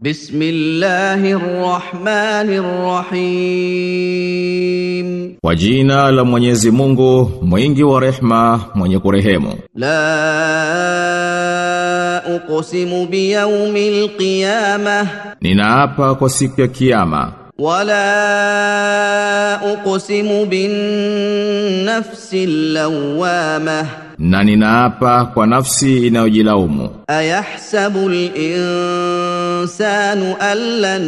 Bismillahir Kwa jina la Mwenyezi Mungu, mwingi wa rehma, mwenye kurehemu. La uqsimu. Ninaapa kwa siku ya kiyama. Wala uqsimu bin na ninaapa kwa nafsi inayojilaumu. Ayahsabu linsanu allan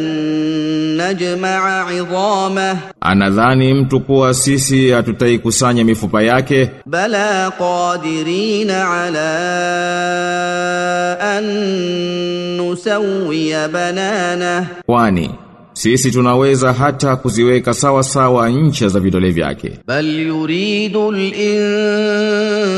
najma'a idhama anadhani mtu kuwa sisi hatutaikusanya mifupa yake. Bala qadirina ala an nusawwiya banana, kwani sisi tunaweza hata kuziweka sawa sawa ncha za vidole vyake. Bal yuridu al-insanu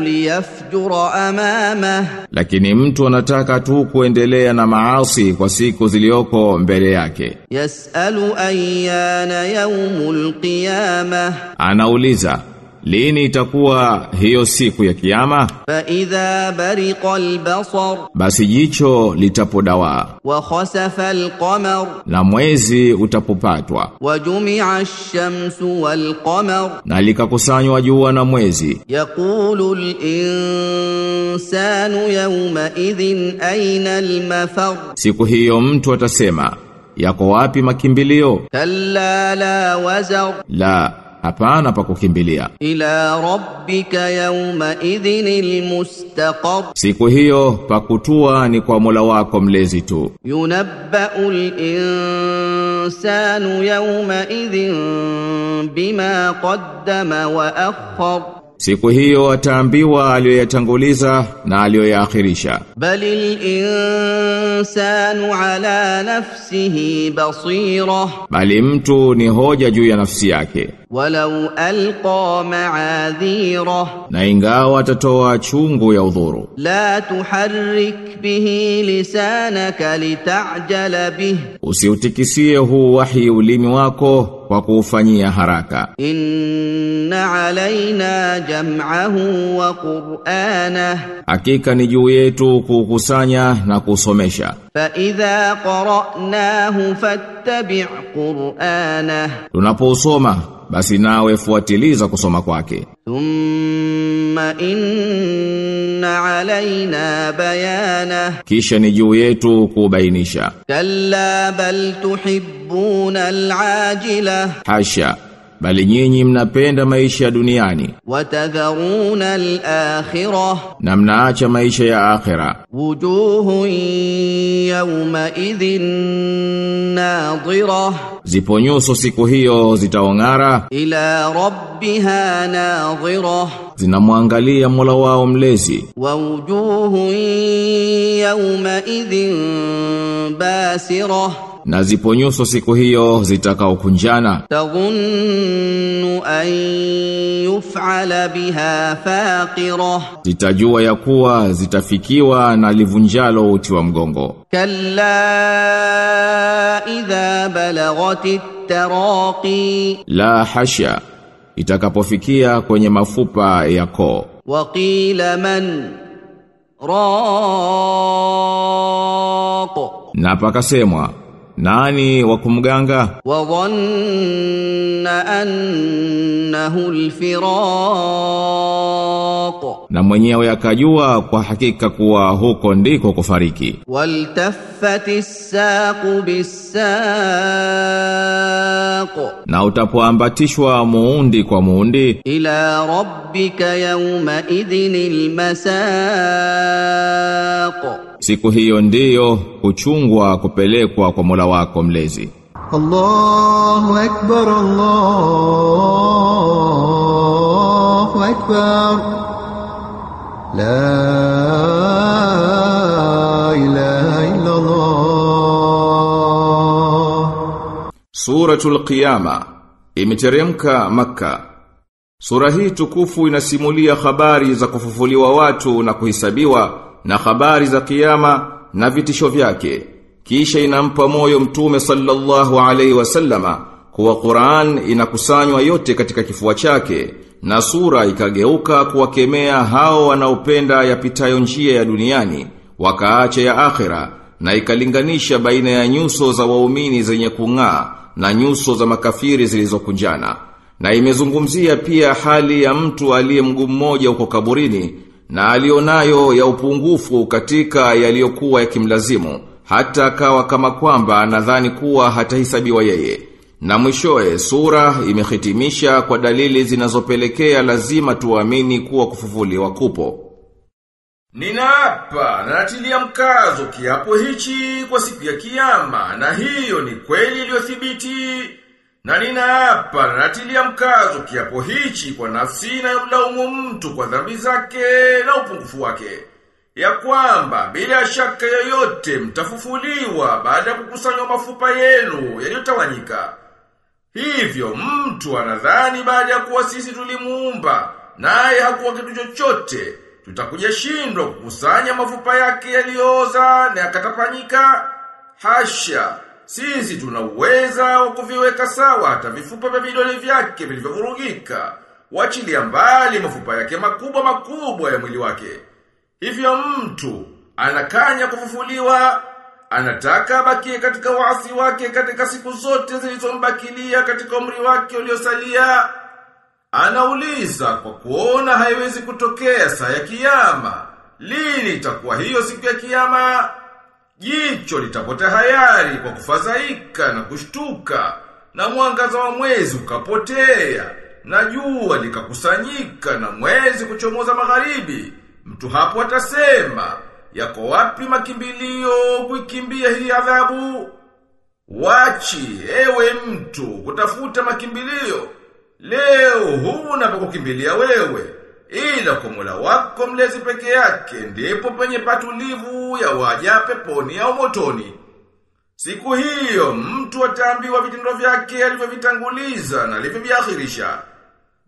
liyafjura amama. Lakini mtu anataka tu kuendelea na maasi kwa siku zilioko mbele yake. Yasalu ayyana yawmul qiyama, Anauliza lini itakuwa hiyo siku ya kiyama? Fa idha bariqa albasar basi jicho litapodawa. wa khasafa alqamar na mwezi utapopatwa. wa jumi'a ash-shamsu walqamar na likakusanywa jua na mwezi. yaqulu al-insanu yawma idhin aina al-mafar. Siku hiyo mtu atasema yako wapi makimbilio? Kalla la wazar. La hapana pa kukimbilia. Ila rabbika yawma idhinil mustaqar, siku hiyo pa kutua ni kwa Mola wako mlezi tu. Yunabbaul insanu yawma idhin bima qaddama wa akhar Siku hiyo ataambiwa aliyoyatanguliza na aliyoyaakhirisha. Balil insanu ala nafsihi basira, bali mtu ni hoja juu ya nafsi yake walau alqa maadhira, na ingawa atatoa chungu ya udhuru. La tuharrik bihi lisanaka litajala bih, usiutikisie huu wahi ulimi wako kwa kuufanyia haraka. Inna alaina jam'ahu wa qur'ana, hakika ni juu yetu kukusanya na kusomesha. Fa idha qara'nahu fattabi' qur'ana, tunapousoma basi nawe fuatiliza kusoma kwake. Thumma inna alaina bayana. Kisha ni juu yetu kubainisha kalla bal tuhibbuna alajila. Hasha bali nyinyi mnapenda maisha ya duniani. Watadharuna al-akhirah. Na mnaacha maisha ya akhira. Wujuhu yawma idhin nadhira zipo nyuso siku hiyo zitaong'ara. Ila rabbiha nadhira zinamwangalia Mola wao mlezi. Wa wujuhu yawma idhin basira na zipo nyuso siku hiyo zitakaokunjana. Taghunnu an yuf'ala biha faqira, zitajua ya kuwa zitafikiwa na livunjalo uti wa mgongo. Kalla idha balaghatit taraqi, la hasha, itakapofikia kwenye mafupa ya koo. Waqila man raq, na pakasemwa nani wa kumganga? Wa dhanna annahu alfiraq. Na mwenyewe akajua kwa hakika kuwa huko ndiko kufariki. Waltaffati saqu bisaq na utapoambatishwa muundi kwa muundi. Ila rabbika yawma idhinil masaq siku hiyo ndiyo kuchungwa kupelekwa kwa Mola wako mlezi. Allahu akbar, Allahu akbar. La ilaha illa Allah. Suratul Qiyama imeteremka maka. Sura hii tukufu inasimulia habari za kufufuliwa watu na kuhisabiwa na habari za kiyama na vitisho vyake. Kisha inampa moyo mtume sallallahu alaihi wasallama kuwa Qur'an inakusanywa yote katika kifua chake na sura ikageuka kuwakemea hao wanaopenda yapitayo njia ya duniani wakaacha ya akhira na ikalinganisha baina ya nyuso za waumini zenye kung'aa na nyuso za makafiri zilizokunjana. Na imezungumzia pia hali ya mtu aliye mguu mmoja huko kaburini na alionayo ya upungufu katika yaliyokuwa yakimlazimu hata akawa kama kwamba nadhani kuwa hatahisabiwa yeye. Na mwishoe sura imehitimisha kwa dalili zinazopelekea lazima tuamini kuwa kufufuliwa kupo. Ninaapa na natilia mkazo kiapo hichi kwa siku ya kiama na hiyo ni kweli iliyothibiti. Na ninaapa na natilia mkazo kiapo hichi kwa nafsi inayomlaumu mtu kwa dhambi zake na upungufu wake. Ya kwamba bila shaka yoyote mtafufuliwa baada ya kukusanywa mafupa yenu yaliyotawanyika. Hivyo mtu anadhani baada ya kuwa sisi tulimuumba naye hakuwa kitu chochote tutakuja shindwa kukusanya mafupa yake yaliyooza na yakatapanyika. Hasha, sisi tuna uweza wa kuviweka sawa hata vifupa vya vidole vyake vilivyovurugika, wachilia mbali mafupa yake makubwa makubwa ya mwili wake. Hivyo mtu anakanya kufufuliwa, anataka abakie katika waasi wake katika siku zote zilizombakilia katika umri wake uliosalia. Anauliza kwa kuona haiwezi kutokea saa ya kiyama. Lini itakuwa hiyo siku ya kiyama? Jicho litapota hayari kwa kufadhaika na kushtuka, na mwangaza wa mwezi ukapotea, na jua likakusanyika na mwezi kuchomoza magharibi. Mtu hapo atasema, yako wapi makimbilio kuikimbia hii adhabu? Wachi, ewe mtu, kutafuta makimbilio. Leo huna pa kukimbilia wewe, ila kwa Mola wako mlezi peke yake ndipo penye patulivu ya waja peponi au motoni. Siku hiyo mtu ataambiwa vitendo vyake alivyovitanguliza na alivyoviakhirisha.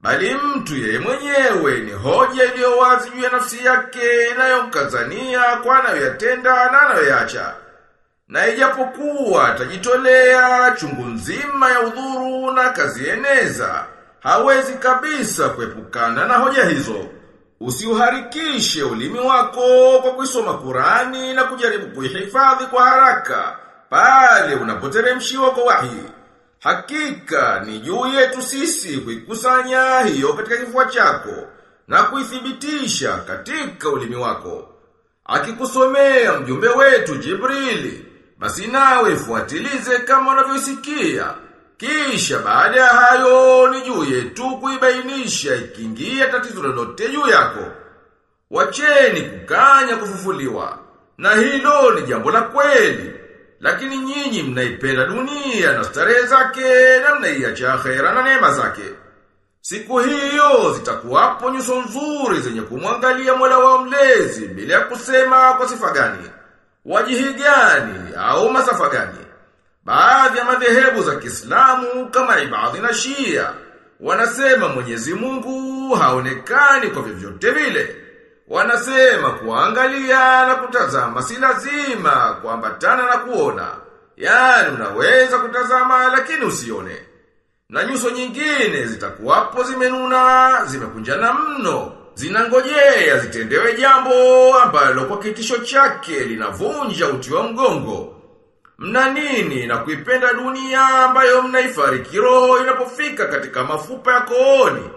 Bali mtu yeye mwenyewe ni hoja iliyo wazi juu ya nafsi yake inayomkazania kwa anayoyatenda na anayoyacha. Na ijapokuwa atajitolea chungu nzima ya udhuru na kazieneza, hawezi kabisa kuepukana na hoja hizo. Usiuharikishe ulimi wako kwa kuisoma Qurani na kujaribu kuihifadhi kwa haraka pale unapoteremshiwa kwa wahi. Hakika ni juu yetu sisi kuikusanya hiyo katika kifua chako na kuithibitisha katika ulimi wako. Akikusomea mjumbe wetu Jibrili, basi nawe fuatilize kama unavyosikia. Kisha baada ya hayo ni juu yetu kuibainisha ikiingia tatizo lolote juu yako. Wacheni kukanya kufufuliwa. Na hilo ni jambo la kweli. Lakini nyinyi mnaipenda dunia na starehe zake na mnaiacha akhera na neema zake. Siku hiyo zitakuwapo nyuso nzuri zenye kumwangalia Mola wa mlezi bila ya kusema kwa sifa gani, wajihi gani au masafa gani. Baadhi ya madhehebu za Kiislamu kama Ibadhi na Shia wanasema Mwenyezi Mungu haonekani kwa vyovyote vile. Wanasema kuangalia na kutazama si lazima kuambatana na kuona. Yaani unaweza kutazama lakini usione. Na nyuso nyingine zitakuwapo zimenuna, zimekunjana mno, zinangojea zitendewe jambo ambalo kwa kitisho chake linavunja uti wa mgongo. Mna nini? Na kuipenda dunia ambayo mnaifariki roho inapofika katika mafupa ya kooni?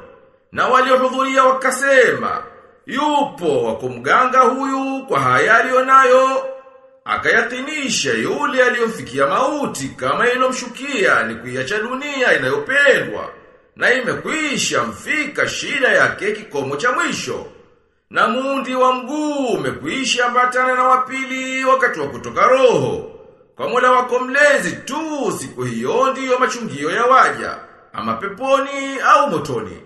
Na waliohudhuria wakasema, yupo wa kumganga huyu kwa haya aliyonayo akayatinisha yule aliyomfikia mauti kama ilomshukia ni kuiacha dunia inayopendwa na imekwisha mfika shida yake kikomo cha mwisho. Na mundi wa mguu umekwisha ambatana na wapili wakati wa kutoka roho kwa Mola wako mlezi tu siku hiyo ndiyo machungio ya waja ama peponi au motoni